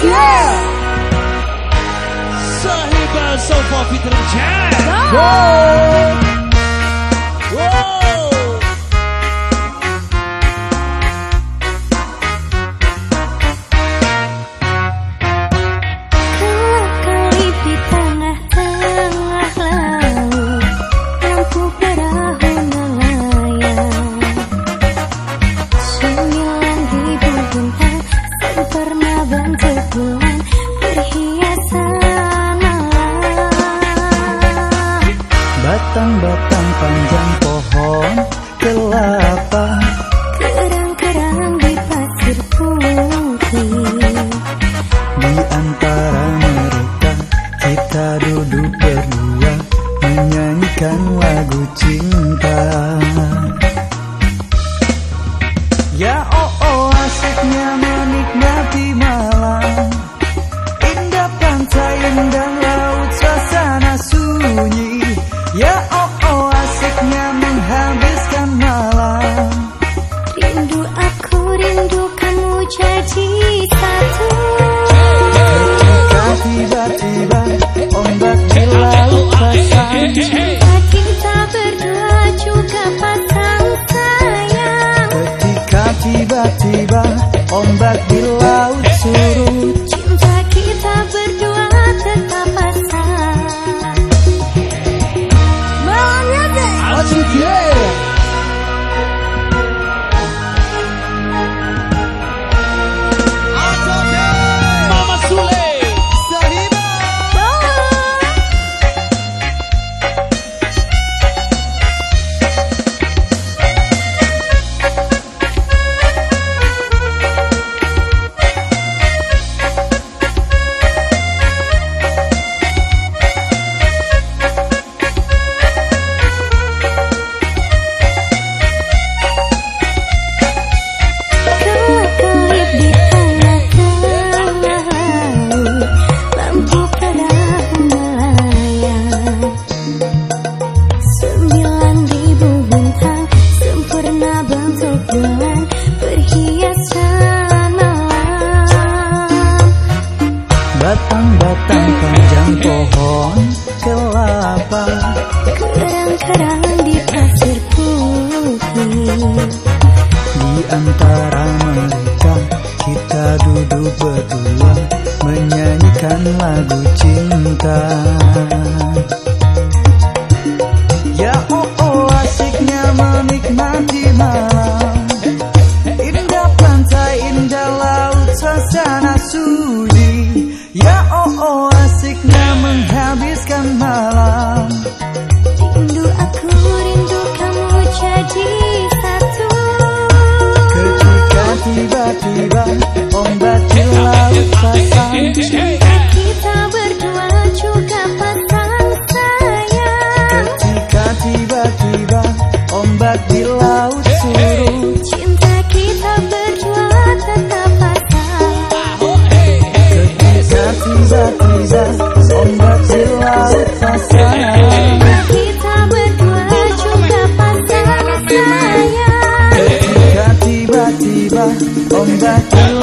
Só yeah! Sorry, but so! Duduk berdua Menyanyikan lagu cinta. Ya oh oh asiknya menikmati malam. Indah pantai, indah laut, suasana sunyi. Ya oh oh asiknya menghabiskan malam. Rindu aku, rindu kamu jadi ombak di laut surut Sempurna bentuk bulan Perhiasan malam. Batang-batang panjang pohon kelapa. Kerang-kerang di pasir putih. Di antara mereka kita duduk berdua Menyanyikan lagu cinta to on that.